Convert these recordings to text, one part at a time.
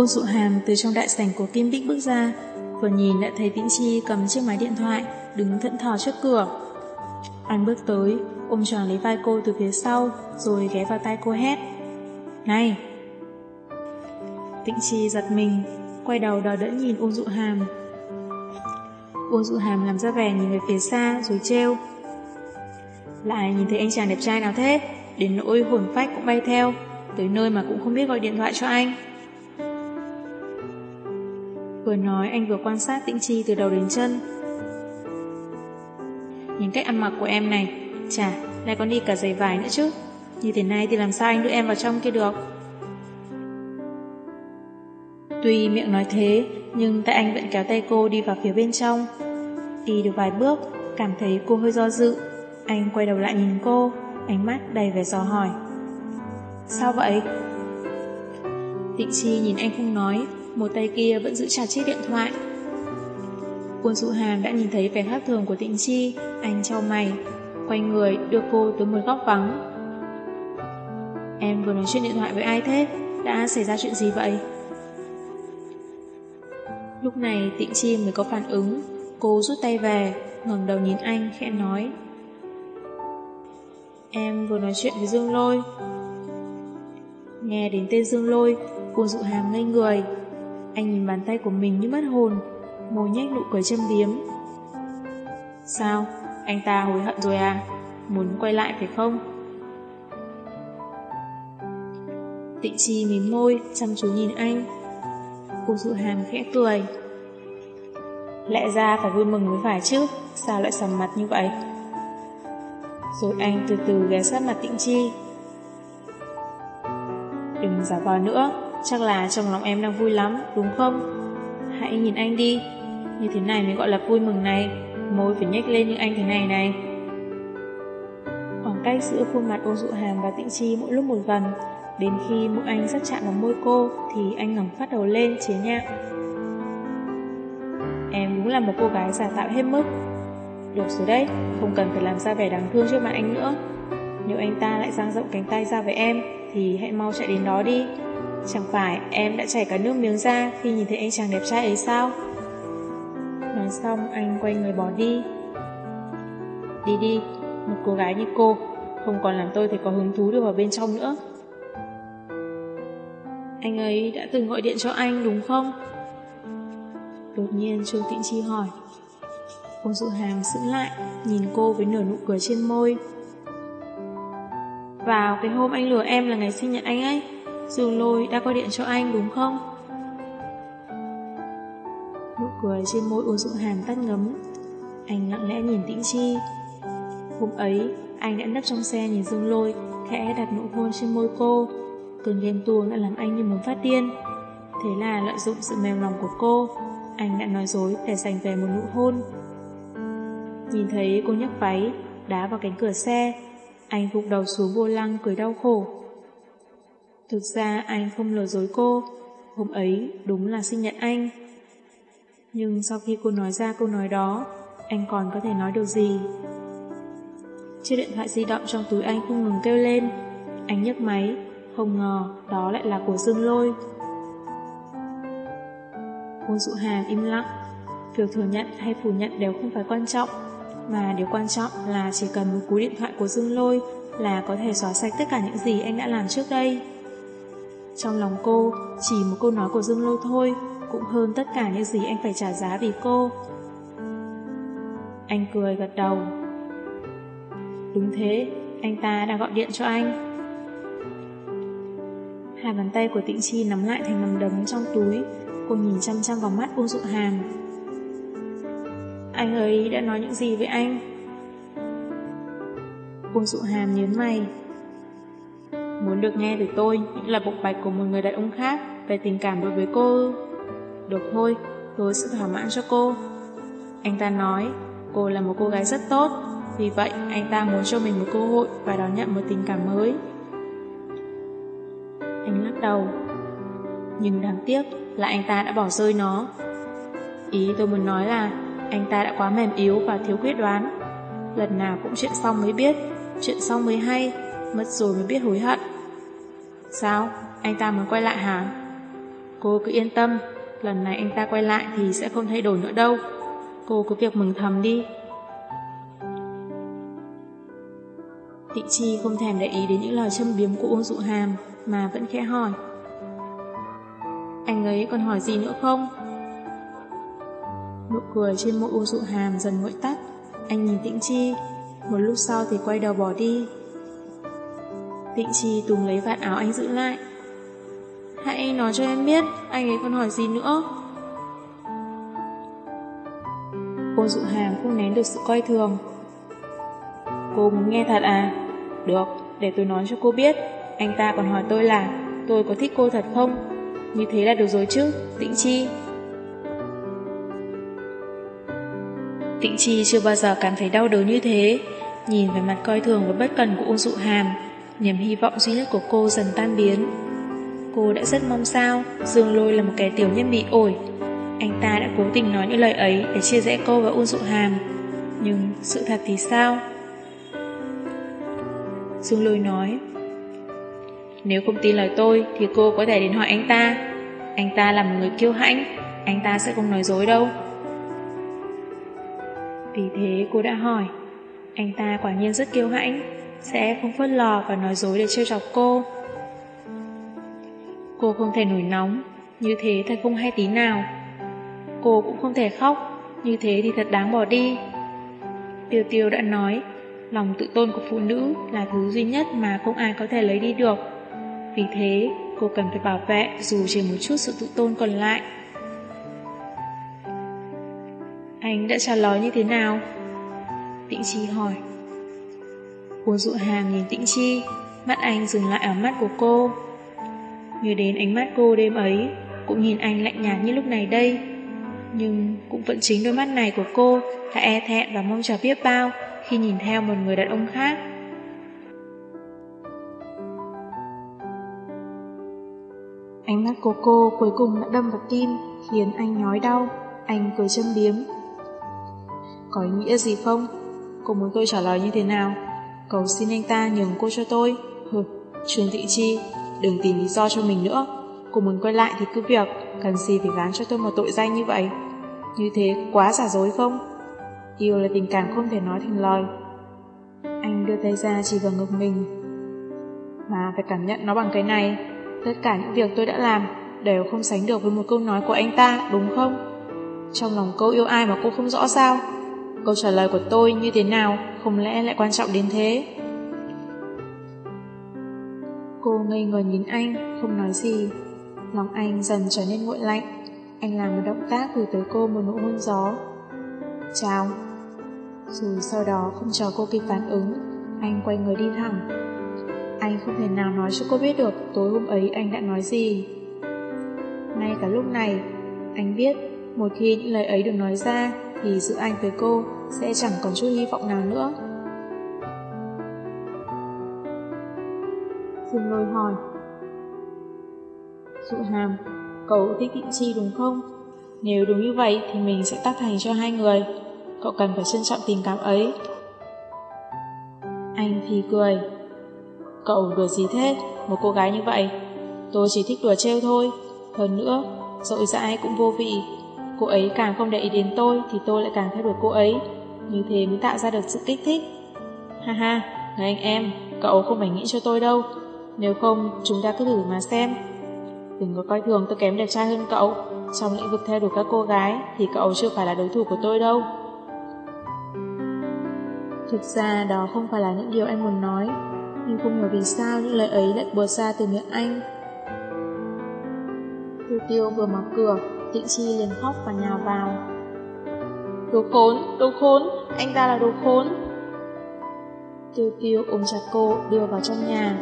Uông Dụ Hàm từ trong đại sảnh của Kim Bích bước ra, vừa nhìn đã thấy Tĩnh Chi cầm chiếc máy điện thoại, đứng thẫn thò trước cửa. Anh bước tới, ôm tròn lấy vai cô từ phía sau, rồi ghé vào tay cô hét. Này! Tĩnh Chi giật mình, quay đầu đỏ đỡ nhìn Uông Dụ Hàm. Uông Dụ Hàm làm ra vẻ nhìn về phía xa rồi trêu. Lại nhìn thấy anh chàng đẹp trai nào thế, đến nỗi hồn phách cũng bay theo, tới nơi mà cũng không biết gọi điện thoại cho anh. Vừa nói anh vừa quan sát Tĩnh Chi từ đầu đến chân. Nhìn cách ăn mặc của em này, chả, lại còn đi cả giày vải nữa chứ. Như thế này thì làm sao anh đưa em vào trong kia được? Tuy miệng nói thế, nhưng tại anh vẫn kéo tay cô đi vào phía bên trong. Đi được vài bước, cảm thấy cô hơi do dự. Anh quay đầu lại nhìn cô, ánh mắt đầy vẻ dò hỏi. Sao vậy? Tịnh Chi nhìn anh không nói, một tay kia vẫn giữ chặt chiếc điện thoại. Quân Dụ Hàn đã nhìn thấy vẻ khác thường của Tịnh Chi, anh trao mày, quay người đưa cô tới một góc vắng. Em vừa nói chuyện điện thoại với ai thế? Đã xảy ra chuyện gì vậy? Lúc này Tịnh Chi mới có phản ứng, cô rút tay về, ngẩng đầu nhìn anh khẽ nói. Em vừa nói chuyện với Dương Lôi. Nghe đến tên Dương Lôi, cô dụ hàm ngây người. Anh nhìn bàn tay của mình như mất hồn, môi nhếch nụ cười châm biếm. Sao? Anh ta hối hận rồi à? Muốn quay lại phải không? Tịnh Chi mím môi, chăm chú nhìn anh. Cô dụ hàm khẽ cười. Lẽ ra phải vui mừng mới phải chứ, sao lại sầm mặt như vậy? Rồi anh từ từ ghé sát mặt Tịnh Chi. Đừng giả vờ nữa, chắc là trong lòng em đang vui lắm, đúng không? Hãy nhìn anh đi, như thế này mới gọi là vui mừng này, môi phải nhếch lên như anh thế này này. Khoảng cách giữa khuôn mặt ô dụ hàm và Tịnh Chi mỗi lúc một gần, đến khi mũi anh sắp chạm vào môi cô thì anh ngẩng phát đầu lên chế nhạo. Em đúng là một cô gái giả tạo hết mức. Được rồi đấy, không cần phải làm ra vẻ đáng thương trước mặt anh nữa. Nếu anh ta lại dang rộng cánh tay ra với em, thì hãy mau chạy đến đó đi. Chẳng phải em đã chảy cả nước miếng ra khi nhìn thấy anh chàng đẹp trai ấy sao? Nói xong anh quay người bỏ đi. Đi đi, một cô gái như cô, không còn làm tôi thấy có hứng thú được vào bên trong nữa. Anh ấy đã từng gọi điện cho anh đúng không? Đột nhiên Trương Tịnh Chi hỏi. Cô dự hàm sững lại, nhìn cô với nửa nụ cười trên môi. Vào cái hôm anh lừa em là ngày sinh nhật anh ấy, Dương Lôi đã gọi điện cho anh đúng không? Nụ cười trên môi ô Dũng Hàn tắt ngấm. Anh lặng lẽ nhìn Tĩnh Chi. Hôm ấy, anh đã nấp trong xe nhìn Dương Lôi, khẽ đặt nụ hôn trên môi cô. Cơn ghen tuông đã làm anh như muốn phát điên. Thế là lợi dụng sự mềm lòng của cô, anh đã nói dối để giành về một nụ hôn. Nhìn thấy cô nhấc váy, đá vào cánh cửa xe, anh gục đầu xuống vô lăng cười đau khổ. Thực ra anh không lừa dối cô, hôm ấy đúng là sinh nhật anh. Nhưng sau khi cô nói ra câu nói đó, anh còn có thể nói được gì? Chiếc điện thoại di động trong túi anh không ngừng kêu lên. Anh nhấc máy, không ngờ đó lại là của Dương Lôi. Cô dụ hàm im lặng. Việc thừa nhận hay phủ nhận đều không phải quan trọng, mà điều quan trọng là chỉ cần một cú điện thoại của Dương Lôi là có thể xóa sạch tất cả những gì anh đã làm trước đây. Trong lòng cô, chỉ một câu nói của Dương Lôi thôi cũng hơn tất cả những gì anh phải trả giá vì cô. Anh cười gật đầu. Đúng thế, anh ta đã gọi điện cho anh. Hai bàn tay của Tịnh Chi nắm lại thành nắm đấm trong túi, cô nhìn chăm chăm vào mắt Uông Dụ Hàm. Anh ấy đã nói những gì với anh? Uông Dụ Hàm nhớn mày. Muốn được nghe từ tôi những là bộc bạch của một người đàn ông khác về tình cảm đối với cô Được thôi, tôi sẽ thỏa mãn cho cô. Anh ta nói, cô là một cô gái rất tốt, vì vậy anh ta muốn cho mình một cơ hội và đón nhận một tình cảm mới. Anh lắc đầu. Nhưng đáng tiếc là anh ta đã bỏ rơi nó. Ý tôi muốn nói là anh ta đã quá mềm yếu và thiếu quyết đoán. Lần nào cũng chuyện xong mới biết, chuyện xong mới hay, mất rồi mới biết hối hận. Sao? Anh ta muốn quay lại hả? Cô cứ yên tâm, lần này anh ta quay lại thì sẽ không thay đổi nữa đâu. Cô cứ việc mừng thầm đi. Tịnh Chi không thèm để ý đến những lời châm biếm của Uông Dụ Hàm mà vẫn khẽ hỏi. Anh ấy còn hỏi gì nữa không? Nụ cười trên môi Uông Dụ Hàm dần nguội tắt. Anh nhìn Tịnh Chi, một lúc sau thì quay đầu bỏ đi. Tịnh Chi tùng lấy vạt áo anh giữ lại. Hãy nói cho em biết anh ấy còn hỏi gì nữa. Cô dụ hàm không nén được sự coi thường. Cô muốn nghe thật à? Được, để tôi nói cho cô biết. Anh ta còn hỏi tôi là tôi có thích cô thật không? Như thế là được rồi chứ, Tịnh Chi. Tịnh Chi chưa bao giờ cảm thấy đau đớn như thế. Nhìn về mặt coi thường và bất cần của ôn dụ hàm, niềm hy vọng duy nhất của cô dần tan biến. Cô đã rất mong sao Dương Lôi là một kẻ tiểu nhân bị ổi. Anh ta đã cố tình nói những lời ấy Để chia rẽ cô và Uông Dụ Hàm. Nhưng sự thật thì sao? Dương Lôi nói, Nếu không tin lời tôi Thì cô có thể đến hỏi anh ta. Anh ta là một người kiêu hãnh, Anh ta sẽ không nói dối đâu. Vì thế cô đã hỏi, Anh ta quả nhiên rất kiêu hãnh. Sẽ không phớt lò và nói dối để trêu chọc cô Cô không thể nổi nóng, như thế thật không hay tí nào. Cô cũng không thể khóc, như thế thì thật đáng bỏ đi. Tiêu tiêu đã nói, lòng tự tôn của phụ nữ là thứ duy nhất mà không ai có thể lấy đi được. Vì thế, cô cần phải bảo vệ dù chỉ một chút sự tự tôn còn lại. Anh đã trả lời như thế nào? Tịnh Chi hỏi. Cô dụ hàm nhìn Tĩnh Chi, mắt anh dừng lại ở mắt của cô. Nhớ đến ánh mắt cô đêm ấy Cũng nhìn anh lạnh nhạt như lúc này đây Nhưng cũng vẫn chính đôi mắt này của cô Đã e thẹn và mong chờ biết bao Khi nhìn theo một người đàn ông khác Ánh mắt của cô cuối cùng đã đâm vào tim Khiến anh nhói đau Anh cười châm biếm Có ý nghĩa gì không? Cô muốn tôi trả lời như thế nào? Cầu xin anh ta nhường cô cho tôi. Hừ, Trương Thị Chi Đừng tìm lý do cho mình nữa. Cô muốn quay lại thì cứ việc Cần gì phải gán cho tôi một tội danh như vậy? Như thế quá giả dối không? Yêu là tình cảm không thể nói thành lời. Anh đưa tay ra chỉ vào ngực mình. Mà phải cảm nhận nó bằng cái này. Tất cả những việc tôi đã làm Đều không sánh được với một câu nói của anh ta Đúng không? Trong lòng cô yêu ai mà cô không rõ sao? Câu trả lời của tôi như thế nào Không lẽ lại quan trọng đến thế Cô ngây ngờ nhìn anh, không nói gì. Lòng anh dần trở nên nguội lạnh. Anh làm một động tác gửi tới cô một nụ hôn gió. Chào. Rồi sau đó không chờ cô kịp phản ứng, anh quay người đi thẳng. Anh không thể nào nói cho cô biết được tối hôm ấy anh đã nói gì. Ngay cả lúc này, anh biết một khi những lời ấy được nói ra thì giữa anh với cô sẽ chẳng còn chút hy vọng nào nữa. Dương lôi hỏi. Dụ hàm, cậu thích Thịnh Chi đúng không? Nếu đúng như vậy thì mình sẽ tác thành cho hai người. Cậu cần phải trân trọng tình cảm ấy. Anh thì cười. Cậu đùa gì thế? Một cô gái như vậy. Tôi chỉ thích đùa trêu thôi. Hơn nữa, dội dãi cũng vô vị. Cô ấy càng không để ý đến tôi thì tôi lại càng theo đuổi cô ấy. Như thế mới tạo ra được sự kích thích. Ha ha, người anh em, cậu không phải nghĩ cho tôi đâu. Nếu không, chúng ta cứ thử mà xem. Đừng có coi thường tôi kém đẹp trai hơn cậu. Trong lĩnh vực theo đuổi các cô gái thì cậu chưa phải là đối thủ của tôi đâu. Thực ra đó không phải là những điều anh muốn nói, nhưng không hiểu vì sao những lời ấy lại buột ra từ miệng anh. Tiêu tiêu vừa mở cửa, Tịnh Chi liền khóc và nhào vào. Đồ khốn, đồ khốn, anh ta là đồ khốn. Tiêu tiêu ôm chặt cô đưa vào trong nhà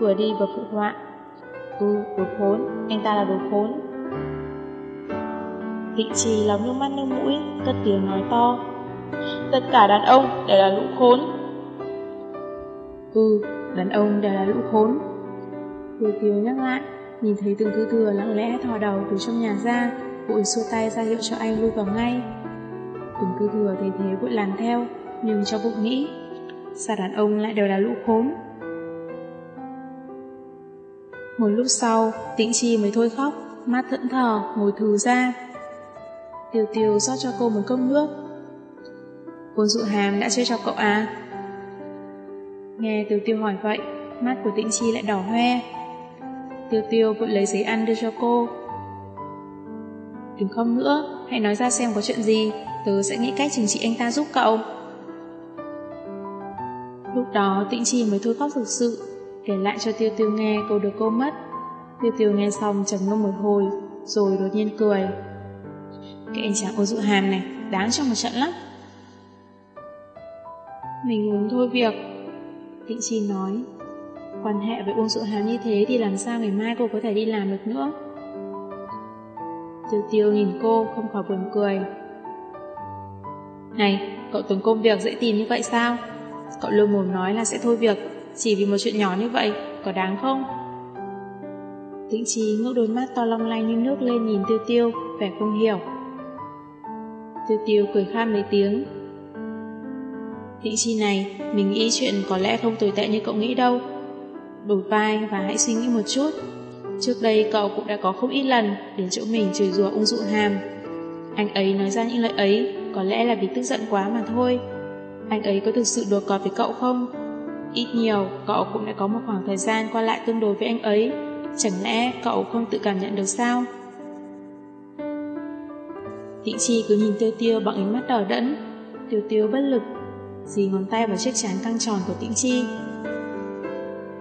vừa đi vừa phụ họa. Ừ, đồ khốn, anh ta là đồ khốn. Tịnh trì lóng nước mắt nước mũi, cất tiếng nói to. Tất cả đàn ông đều là lũ khốn. Ừ, đàn ông đều là lũ khốn. Tiêu tiêu nhắc lại, nhìn thấy từng thư thừa lặng lẽ thò đầu từ trong nhà ra, vội xua tay ra hiệu cho anh lui vào ngay. tùng cứ thừa thấy thế vội làm theo, nhưng cho bụng nghĩ, sao đàn ông lại đều là lũ khốn. Một lúc sau, Tĩnh Chi mới thôi khóc, mắt thẫn thờ, ngồi thừ ra. Tiêu tiêu rót cho cô một cốc nước. Côn dụ hàm đã chơi cho cậu à? Nghe tiêu tiêu hỏi vậy, mắt của tĩnh chi lại đỏ hoe. Tiêu tiêu vội lấy giấy ăn đưa cho cô. Đừng không nữa, hãy nói ra xem có chuyện gì, tớ sẽ nghĩ cách trình trị anh ta giúp cậu. Lúc đó tĩnh chi mới thôi khóc thực sự, kể lại cho tiêu tiêu nghe câu được cô mất. Tiêu tiêu nghe xong trầm ngâm một hồi, rồi đột nhiên cười. Cái anh chàng ô dụ hàm này, đáng cho một trận lắm. Mình muốn thôi việc. Tịnh Chi nói, quan hệ với Uông Dụ Hàm như thế thì làm sao ngày mai cô có thể đi làm được nữa. Tiêu tiêu nhìn cô không khỏi buồn cười. Này, cậu tưởng công việc dễ tìm như vậy sao? Cậu lưu mồm nói là sẽ thôi việc, chỉ vì một chuyện nhỏ như vậy, có đáng không? Tĩnh Chi ngước đôi mắt to long lanh như nước lên nhìn Tiêu Tiêu, vẻ không hiểu. Tiêu Tiêu cười khan mấy tiếng. Tĩnh Chi này, mình nghĩ chuyện có lẽ không tồi tệ như cậu nghĩ đâu. Đổi vai và hãy suy nghĩ một chút. Trước đây cậu cũng đã có không ít lần đến chỗ mình chửi rủa ung dụ hàm. Anh ấy nói ra những lời ấy có lẽ là vì tức giận quá mà thôi. Anh ấy có thực sự đùa cợt với cậu không? Ít nhiều, cậu cũng đã có một khoảng thời gian qua lại tương đối với anh ấy. Chẳng lẽ cậu không tự cảm nhận được sao? Tịnh Chi cứ nhìn Tiêu Tiêu bằng ánh mắt đỏ đẫn. Tiêu Tiêu bất lực, dì ngón tay vào chiếc chán căng tròn của Tịnh Chi.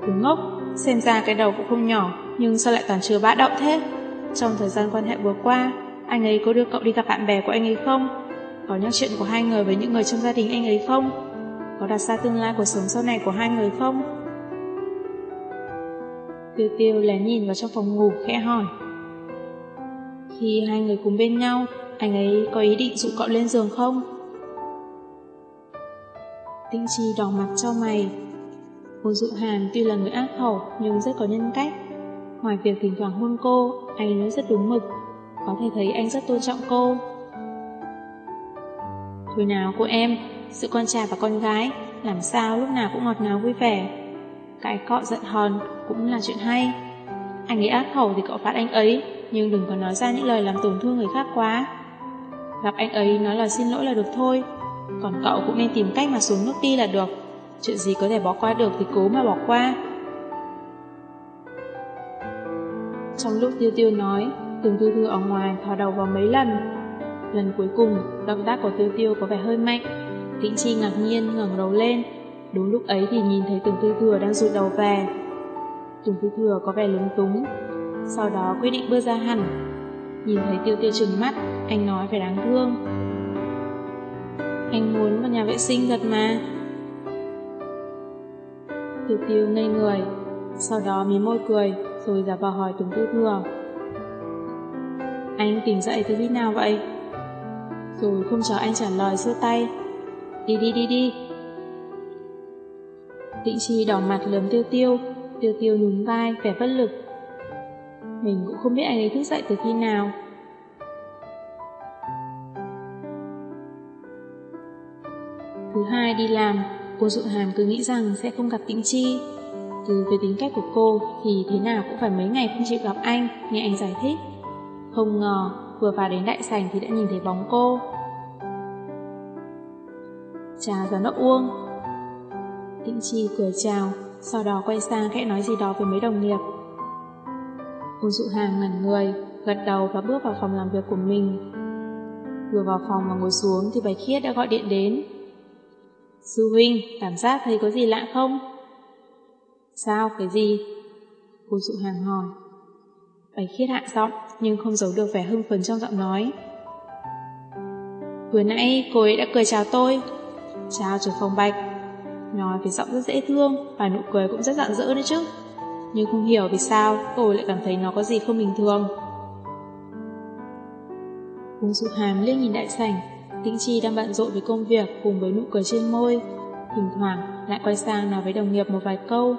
Cứ ngốc, xem ra cái đầu cũng không nhỏ, nhưng sao lại toàn chứa bã động thế? Trong thời gian quan hệ vừa qua, anh ấy có đưa cậu đi gặp bạn bè của anh ấy không? Có nhắc chuyện của hai người với những người trong gia đình anh ấy không? Có đặt ra tương lai cuộc sống sau này của hai người không? Tiêu tiêu lén nhìn vào trong phòng ngủ khẽ hỏi. Khi hai người cùng bên nhau, anh ấy có ý định dụ cậu lên giường không? Tinh Chi đỏ mặt cho mày. Hồ Dụ Hàn tuy là người ác khẩu nhưng rất có nhân cách. Ngoài việc thỉnh thoảng hôn cô, anh ấy rất đúng mực. Có thể thấy anh rất tôn trọng cô. Thôi nào cô em, sự con trai và con gái, làm sao lúc nào cũng ngọt ngào vui vẻ. Cái cọ giận hờn cũng là chuyện hay. Anh ấy ác khẩu thì cậu phạt anh ấy, nhưng đừng có nói ra những lời làm tổn thương người khác quá. Gặp anh ấy nói là xin lỗi là được thôi, còn cậu cũng nên tìm cách mà xuống nước đi là được. Chuyện gì có thể bỏ qua được thì cố mà bỏ qua. Trong lúc Tiêu Tiêu nói, từng Tư Thư ở ngoài thò đầu vào mấy lần. Lần cuối cùng, động tác của Tiêu Tiêu có vẻ hơi mạnh. Tĩnh Chi ngạc nhiên ngẩng đầu lên. Đúng lúc ấy thì nhìn thấy Từng Tư Thừa đang rụt đầu về. Từng Tư Thừa có vẻ lúng túng. Sau đó quyết định bước ra hẳn. Nhìn thấy Tiêu Tiêu trừng mắt, anh nói phải đáng thương. Anh muốn vào nhà vệ sinh thật mà. Tiêu Tiêu ngây người, sau đó mí môi cười, rồi giả vờ hỏi Tùng Tư Thừa. Anh tỉnh dậy từ khi nào vậy? Rồi không chờ anh trả lời xưa tay. Đi đi đi đi. Tịnh Chi đỏ mặt lườm Tiêu Tiêu, Tiêu Tiêu nhún vai, vẻ bất lực. Mình cũng không biết anh ấy thức dậy từ khi nào. Thứ hai đi làm, cô Dụ Hàm cứ nghĩ rằng sẽ không gặp Tĩnh Chi. Từ về tính cách của cô thì thế nào cũng phải mấy ngày không chịu gặp anh, nghe anh giải thích. Không ngờ, vừa vào đến đại sảnh thì đã nhìn thấy bóng cô. Chào giám đốc Uông. Tĩnh Chi cười chào, sau đó quay sang khẽ nói gì đó với mấy đồng nghiệp. Uông Dụ hàng ngẩn người, gật đầu và bước vào phòng làm việc của mình. Vừa vào phòng và ngồi xuống thì Bạch Khiết đã gọi điện đến. Sư huynh, cảm giác thấy có gì lạ không? Sao, cái gì? Cô dụ hàng hỏi. Bạch khiết hạ giọng, nhưng không giấu được vẻ hưng phấn trong giọng nói. Vừa nãy cô ấy đã cười chào tôi. Chào trưởng phòng Bạch. Nói với giọng rất dễ thương, và nụ cười cũng rất rạng rỡ đấy chứ. Nhưng không hiểu vì sao cô lại cảm thấy nó có gì không bình thường. Cung dụ hàm liếc nhìn đại sảnh, Tĩnh Chi đang bận rộn với công việc cùng với nụ cười trên môi. Thỉnh thoảng lại quay sang nói với đồng nghiệp một vài câu.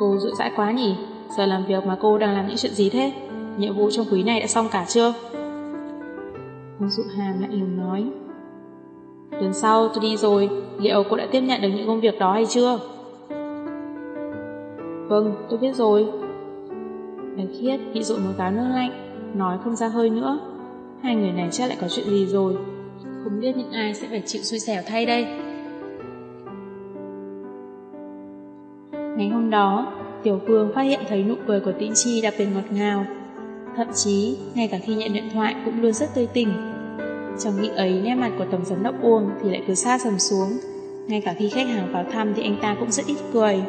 Cô rụi rãi quá nhỉ? Giờ làm việc mà cô đang làm những chuyện gì thế? Nhiệm vụ trong quý này đã xong cả chưa? Ông dụ hàm lại lùng nói. Tuần sau tôi đi rồi, liệu cô đã tiếp nhận được những công việc đó hay chưa? Vâng, tôi biết rồi. Bạch Khiết bị dụ một gáo nước lạnh, nói không ra hơi nữa. Hai người này chắc lại có chuyện gì rồi. Không biết những ai sẽ phải chịu xui xẻo thay đây. Ngày hôm đó, Tiểu Phương phát hiện thấy nụ cười của Tĩnh Chi đặc biệt ngọt ngào. Thậm chí, ngay cả khi nhận điện thoại cũng luôn rất tươi tỉnh. Trong nghĩ ấy, nét mặt của Tổng giám đốc Uông thì lại cứ xa sầm xuống. Ngay cả khi khách hàng vào thăm thì anh ta cũng rất ít cười.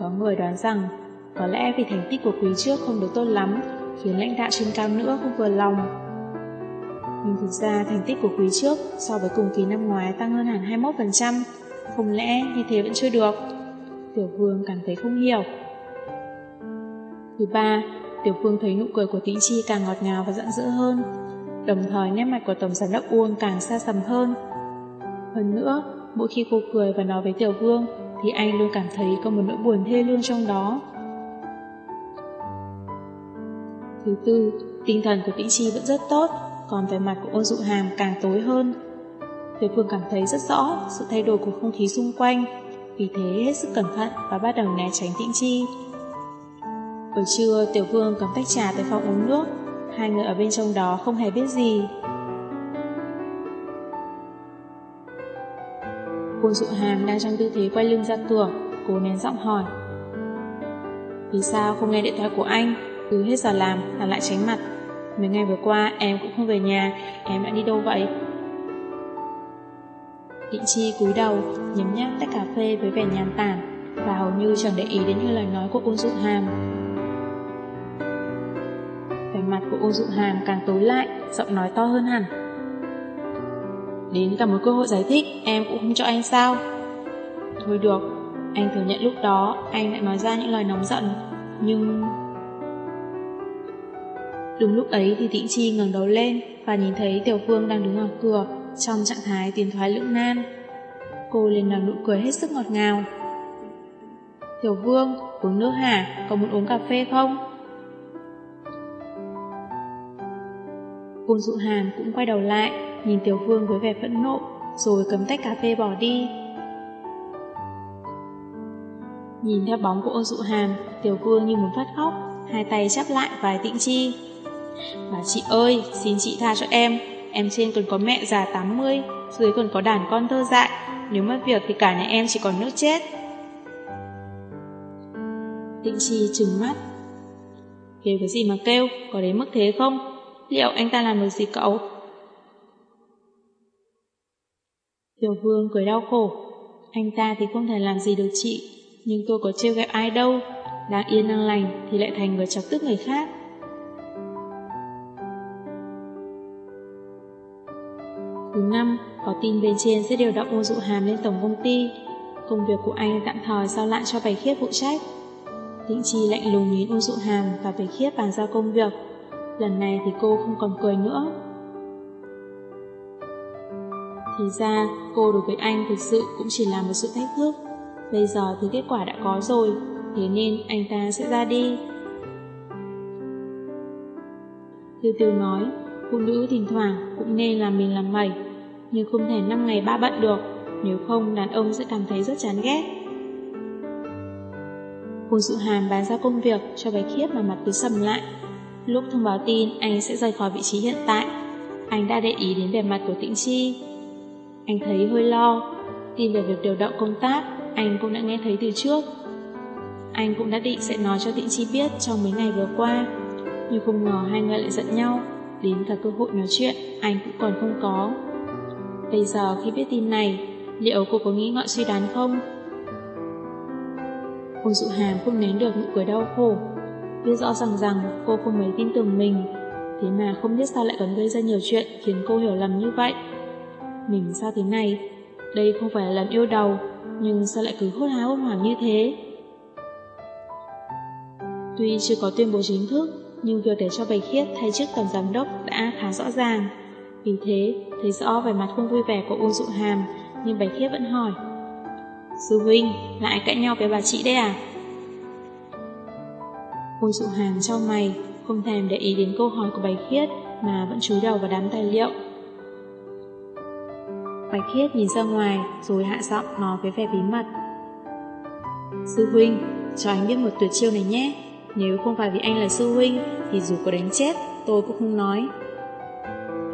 Có người đoán rằng, có lẽ vì thành tích của quý trước không được tốt lắm, khiến lãnh đạo trên cao nữa không vừa lòng. Nhưng thực ra thành tích của quý trước so với cùng kỳ năm ngoái tăng hơn hẳn 21%, không lẽ như thế vẫn chưa được? Tiểu Vương cảm thấy không hiểu. Thứ ba, Tiểu Vương thấy nụ cười của Tĩnh Chi càng ngọt ngào và rạng rỡ hơn, đồng thời nét mặt của Tổng giám đốc Uông càng xa xăm hơn. Hơn nữa, mỗi khi cô cười và nói với Tiểu Vương, thì anh luôn cảm thấy có một nỗi buồn thê lương trong đó. Thứ tư, tinh thần của Tĩnh Chi vẫn rất tốt, còn vẻ mặt của ôn dụ hàm càng tối hơn. Tiểu Vương cảm thấy rất rõ sự thay đổi của không khí xung quanh, vì thế hết sức cẩn thận và bắt đầu né tránh Tĩnh Chi. Buổi trưa, Tiểu Vương cầm tách trà tới phòng uống nước, hai người ở bên trong đó không hề biết gì. Cô dụ hàm đang trong tư thế quay lưng ra tường, cố nén giọng hỏi. Vì sao không nghe điện thoại của anh? Cứ hết giờ làm là lại tránh mặt. Mấy ngày vừa qua em cũng không về nhà, em đã đi đâu vậy? Định Chi cúi đầu, nhấm nháp tách cà phê với vẻ nhàn tản và hầu như chẳng để ý đến những lời nói của ôn dụ hàm. Vẻ mặt của ôn dụ hàm càng tối lại, giọng nói to hơn hẳn. Đến cả một cơ hội giải thích, em cũng không cho anh sao? Thôi được, anh thừa nhận lúc đó anh lại nói ra những lời nóng giận, nhưng... Đúng lúc ấy thì Tĩnh Chi ngẩng đầu lên và nhìn thấy Tiểu Phương đang đứng ở cửa trong trạng thái tiến thoái lưỡng nan. Cô liền nở nụ cười hết sức ngọt ngào. Tiểu Vương, uống nước hả? Có muốn uống cà phê không? Ôn dụ hàn cũng quay đầu lại, nhìn Tiểu Vương với vẻ phẫn nộ, rồi cầm tách cà phê bỏ đi. Nhìn theo bóng của ôn dụ hàm, Tiểu Vương như muốn phát khóc, hai tay chắp lại vài tĩnh chi. Bà chị ơi, xin chị tha cho em, em trên còn có mẹ già 80, dưới còn có đàn con thơ dại, nếu mất việc thì cả nhà em chỉ còn nước chết. Tịnh Chi trừng mắt. Kêu cái gì mà kêu, có đến mức thế không? Liệu anh ta làm được gì cậu? Tiểu Vương cười đau khổ. Anh ta thì không thể làm gì được chị, nhưng tôi có trêu ghẹo ai đâu. Đang yên đang lành thì lại thành người chọc tức người khác. Thứ năm, có tin bên trên sẽ điều động ô dụ hàm lên tổng công ty. Công việc của anh tạm thời giao lại cho Bạch Khiết phụ trách. Tĩnh Chi lạnh lùng nhìn ô dụ hàm và Bạch Khiết bàn giao công việc. Lần này thì cô không còn cười nữa. Thì ra, cô đối với anh thực sự cũng chỉ là một sự thách thức. Bây giờ thì kết quả đã có rồi, thế nên anh ta sẽ ra đi. Tiêu tiêu nói, phụ nữ thỉnh thoảng cũng nên làm mình làm mẩy, nhưng không thể năm ngày ba bận được, nếu không đàn ông sẽ cảm thấy rất chán ghét. Cô dự hàm bán ra công việc cho bé khiết mà mặt cứ sầm lại. Lúc thông báo tin anh sẽ rời khỏi vị trí hiện tại, anh đã để ý đến vẻ mặt của Tĩnh Chi. Anh thấy hơi lo, tin về việc điều động công tác, anh cũng đã nghe thấy từ trước. Anh cũng đã định sẽ nói cho Tĩnh Chi biết trong mấy ngày vừa qua, nhưng không ngờ hai người lại giận nhau, đến cả cơ hội nói chuyện anh cũng còn không có. Bây giờ khi biết tin này, liệu cô có nghĩ ngợi suy đoán không? Cô dụ hàm không nén được nụ cười đau khổ, biết rõ rằng rằng cô không mấy tin tưởng mình, thế mà không biết sao lại còn gây ra nhiều chuyện khiến cô hiểu lầm như vậy. Mình sao thế này? Đây không phải là lần yêu đầu, nhưng sao lại cứ hốt há hốt hoảng như thế? Tuy chưa có tuyên bố chính thức, nhưng việc để cho Bạch Khiết thay chức tổng giám đốc đã khá rõ ràng. Vì thế, thấy rõ vẻ mặt không vui vẻ của Uông Dụ Hàm, nhưng Bạch Khiết vẫn hỏi. Sư huynh, lại cãi nhau với bà chị đấy à? Uông Dụ Hàm trong mày, không thèm để ý đến câu hỏi của Bạch Khiết mà vẫn chú đầu vào đám tài liệu. Bạch Khiết nhìn ra ngoài rồi hạ giọng nói với vẻ bí mật. Sư huynh, cho anh biết một tuyệt chiêu này nhé. nếu không phải vì anh là sư huynh thì dù có đánh chết tôi cũng không nói.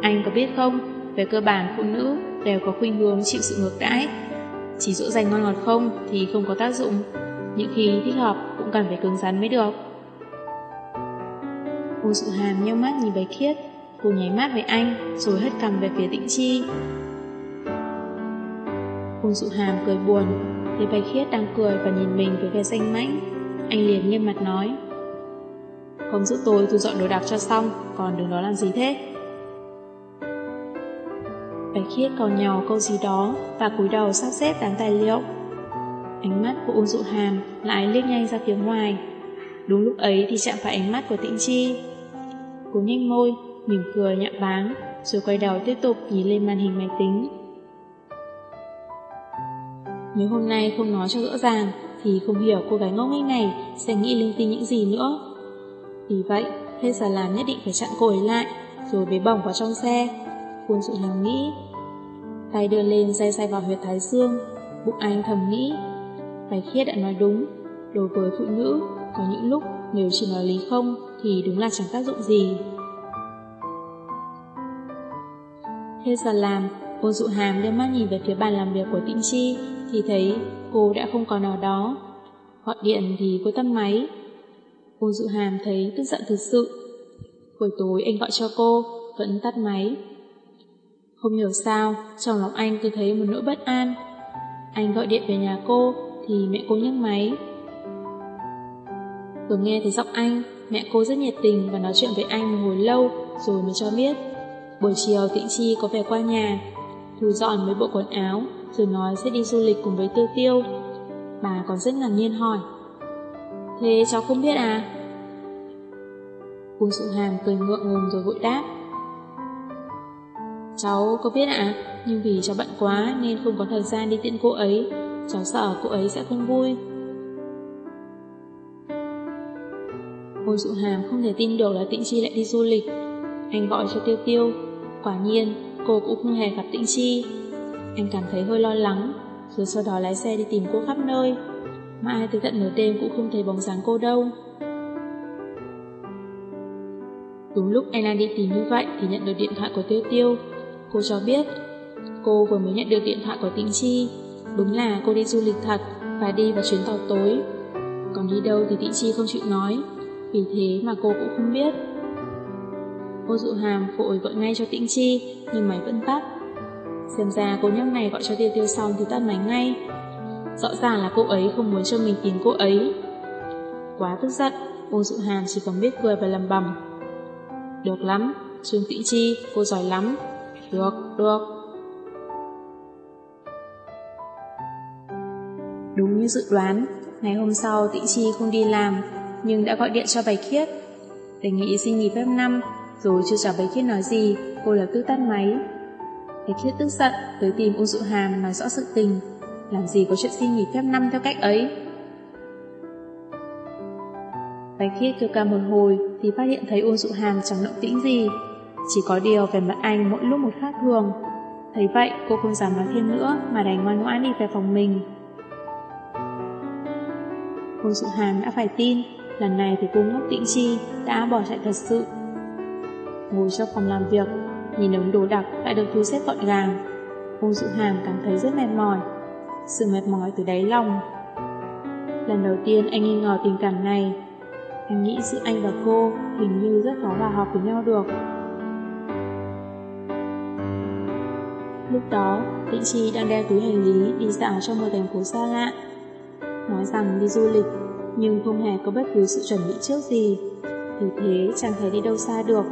Anh có biết không, về cơ bản phụ nữ đều có khuynh hướng chịu sự ngược đãi. Chỉ dỗ dành ngon ngọt không thì không có tác dụng, những khi thích hợp cũng cần phải cứng rắn mới được. Cô sự hàm nheo mắt nhìn bạch khiết, cô nháy mắt với anh rồi hất cầm về phía tĩnh chi. Cô dụ hàm cười buồn, thấy bạch khiết đang cười và nhìn mình với vẻ xanh mãnh. Anh liền nghiêm mặt nói. Không giúp tôi thu dọn đồ đạc cho xong, còn đừng đó làm gì thế? Bạch khiết còn nhỏ câu gì đó và cúi đầu sắp xếp đám tài liệu. Ánh mắt của ôn dụ hàm lại liếc nhanh ra phía ngoài. Đúng lúc ấy thì chạm phải ánh mắt của tĩnh chi. Cô nhanh môi, mỉm cười nhạo báng, rồi quay đầu tiếp tục nhìn lên màn hình máy tính. Nếu hôm nay không nói cho rõ ràng, thì không hiểu cô gái ngốc nghếch này sẽ nghĩ linh tinh những gì nữa. Vì vậy, hết giờ làm nhất định phải chặn cô ấy lại, rồi bế bỏng vào trong xe. Khuôn sự hàm nghĩ. Tay đưa lên dây say vào huyệt thái dương, bụng anh thầm nghĩ. Bạch Khiết đã nói đúng, đối với phụ nữ, có những lúc nếu chỉ nói lý không thì đúng là chẳng tác dụng gì. Hết giờ làm, ôn dụ hàm đưa mắt nhìn về phía bàn làm việc của tịnh Chi thì thấy cô đã không còn nào đó. Gọi điện thì cô tắt máy. Ôn dụ hàm thấy tức giận thực sự. Buổi tối anh gọi cho cô, vẫn tắt máy. Không hiểu sao, trong lòng anh cứ thấy một nỗi bất an. Anh gọi điện về nhà cô, thì mẹ cô nhấc máy. Vừa nghe thấy giọng anh, mẹ cô rất nhiệt tình và nói chuyện với anh một hồi lâu rồi mới cho biết. Buổi chiều Tịnh Chi có về qua nhà, thu dọn mấy bộ quần áo rồi nói sẽ đi du lịch cùng với Tiêu Tiêu. Bà còn rất ngạc nhiên hỏi. Thế cháu không biết à? Uông sự hàm cười ngượng ngùng rồi vội đáp. Cháu có biết ạ, nhưng vì cháu bận quá nên không có thời gian đi tiện cô ấy. Cháu sợ cô ấy sẽ không vui. Ngô Dụ Hàm không thể tin được là Tĩnh Chi lại đi du lịch. Anh gọi cho Tiêu Tiêu. Quả nhiên, cô cũng không hề gặp Tĩnh Chi. Anh cảm thấy hơi lo lắng, rồi sau đó lái xe đi tìm cô khắp nơi. Mãi tới tận nửa đêm cũng không thấy bóng dáng cô đâu. Đúng lúc anh đang đi tìm như vậy thì nhận được điện thoại của Tiêu Tiêu. Cô cho biết, cô vừa mới nhận được điện thoại của Tĩnh Chi. Đúng là cô đi du lịch thật và đi vào chuyến tàu tối. Còn đi đâu thì Tĩnh Chi không chịu nói, vì thế mà cô cũng không biết. Cô dụ hàm vội gọi ngay cho Tĩnh Chi, nhưng máy vẫn tắt. Xem ra cô nhóc này gọi cho Tiêu Tiêu xong thì tắt máy ngay. Rõ ràng là cô ấy không muốn cho mình tìm cô ấy. Quá tức giận, cô dụ hàm chỉ còn biết cười và lầm bầm. Được lắm, Trương Tĩnh Chi, cô giỏi lắm. Được, được. Đúng như dự đoán, ngày hôm sau Tĩnh Chi không đi làm, nhưng đã gọi điện cho Bạch Khiết. Đề nghị xin nghỉ phép năm, rồi chưa chào Bạch Khiết nói gì, cô lập tức tắt máy. Bạch Khiết tức giận, tới tìm Ung Dụ Hàm nói rõ sự tình, làm gì có chuyện xin nghỉ phép năm theo cách ấy. Bạch Khiết kêu ca một hồi thì phát hiện thấy Ung Dụ Hàm chẳng động tĩnh gì, chỉ có điều về mặt anh mỗi lúc một khác thường. Thấy vậy, cô không dám nói thêm nữa mà đành ngoan ngoãn đi về phòng mình. Cô Dụ Hàm đã phải tin, lần này thì cô ngốc tĩnh chi đã bỏ chạy thật sự. Ngồi trong phòng làm việc, nhìn đống đồ đạc đã được thu xếp gọn gàng. Cô Dụ Hàm cảm thấy rất mệt mỏi, sự mệt mỏi từ đáy lòng. Lần đầu tiên anh nghi ngờ tình cảm này, anh nghĩ giữa anh và cô hình như rất khó hòa hợp với nhau được. Lúc đó, Tịnh Chi đang đeo túi hành lý đi dạo trong một thành phố xa lạ. Nói rằng đi du lịch, nhưng không hề có bất cứ sự chuẩn bị trước gì, vì thế chẳng thể đi đâu xa được.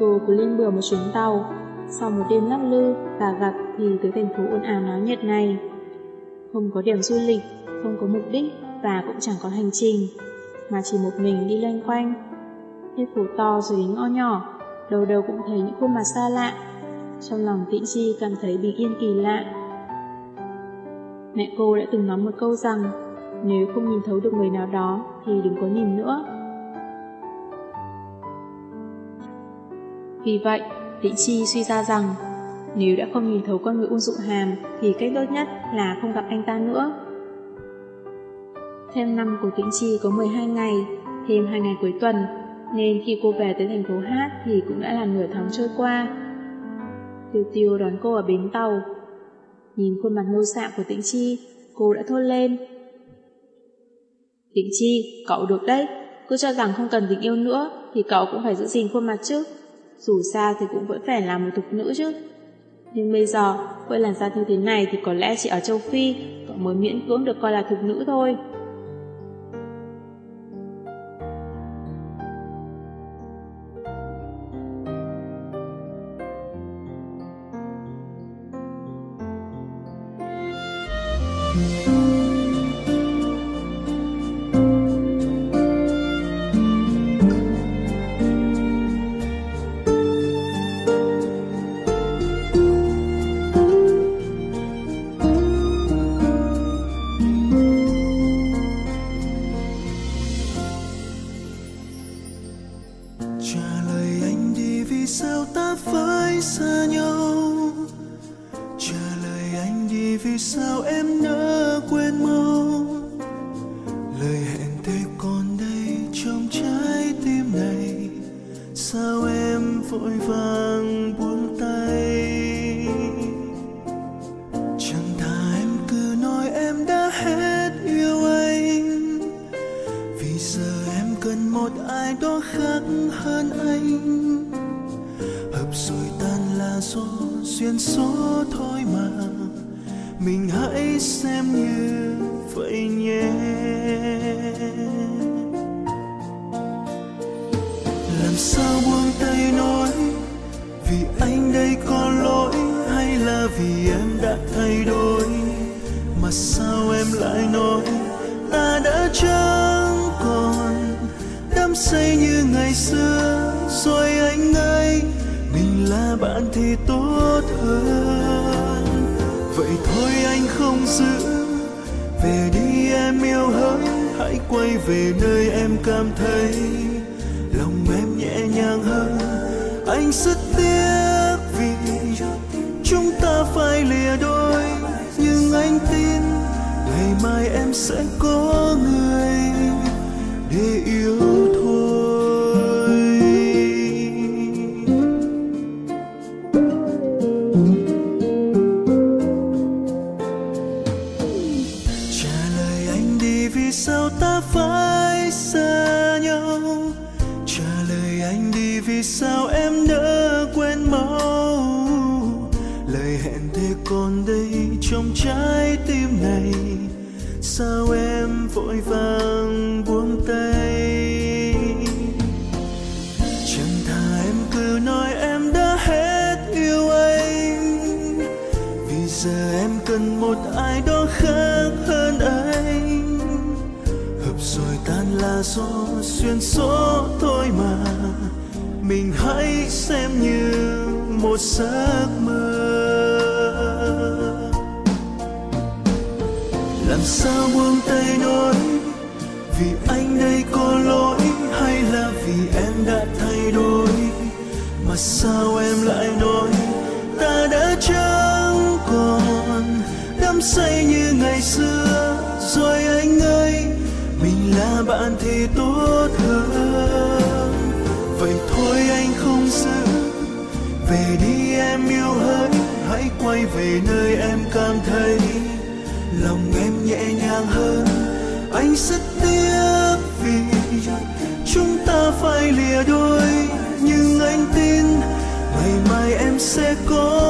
Cô cứ lên bừa một chuyến tàu, sau một đêm lắc lư và gặp thì tới thành phố ồn ào náo nhiệt này. Không có điểm du lịch, không có mục đích và cũng chẳng có hành trình, mà chỉ một mình đi loanh quanh. Hết phố to rồi đến ngõ nhỏ, đầu đầu cũng thấy những khuôn mặt xa lạ trong lòng Tĩnh Chi cảm thấy bình yên kỳ lạ. Mẹ cô đã từng nói một câu rằng nếu không nhìn thấu được người nào đó thì đừng có nhìn nữa. Vì vậy, Tĩnh Chi suy ra rằng nếu đã không nhìn thấu con người Ung Dụng Hàm thì cách tốt nhất là không gặp anh ta nữa. Thêm năm của Tĩnh Chi có 12 ngày, thêm 2 ngày cuối tuần, nên khi cô về tới thành phố Hát thì cũng đã là nửa tháng trôi qua. Tiêu tiêu đón cô ở bến tàu. Nhìn khuôn mặt ngô sạm của Tĩnh Chi, cô đã thốt lên. Tĩnh Chi, cậu được đấy. Cứ cho rằng không cần tình yêu nữa, thì cậu cũng phải giữ gìn khuôn mặt chứ. Dù sao thì cũng vẫn phải là một thục nữ chứ. Nhưng bây giờ, với làn da như thế này thì có lẽ chỉ ở châu Phi, cậu mới miễn cưỡng được coi là thục nữ thôi. vì anh đây có lỗi hay là vì em đã thay đổi? Mà sao em lại nói ta đã chẳng còn? Đắm say như ngày xưa, rồi anh ơi, mình là bạn thì tốt hơn. Vậy thôi anh không giữ, về đi em yêu hỡi hãy quay về nơi em cảm thấy lòng em nhẹ nhàng hơn nhưng rất tiếc vì chúng ta phải lìa đôi. Nhưng anh tin ngày mai em sẽ có người để yêu sao còn đây trong trái tim này? Sao em vội vàng buông tay? Chẳng thà em cứ nói em đã hết yêu anh, vì giờ em cần một ai đó khác hơn anh. Hợp rồi tan là do xuyên số thôi mà. Mình hãy xem như một giấc mơ. làm sao buông tay nói vì anh đây có lỗi hay là vì em đã thay đổi? Mà sao em lại nói ta đã chẳng còn. Đắm say như ngày xưa, rồi anh ơi, mình là bạn thì tốt hơn. Vậy thôi anh không giữ. Về đi em yêu hỡi hãy quay về nơi em cảm thấy lòng em nhẹ nhàng hơn. Anh rất tiếc vì chúng ta phải lìa đôi, nhưng anh tin ngày mai em sẽ có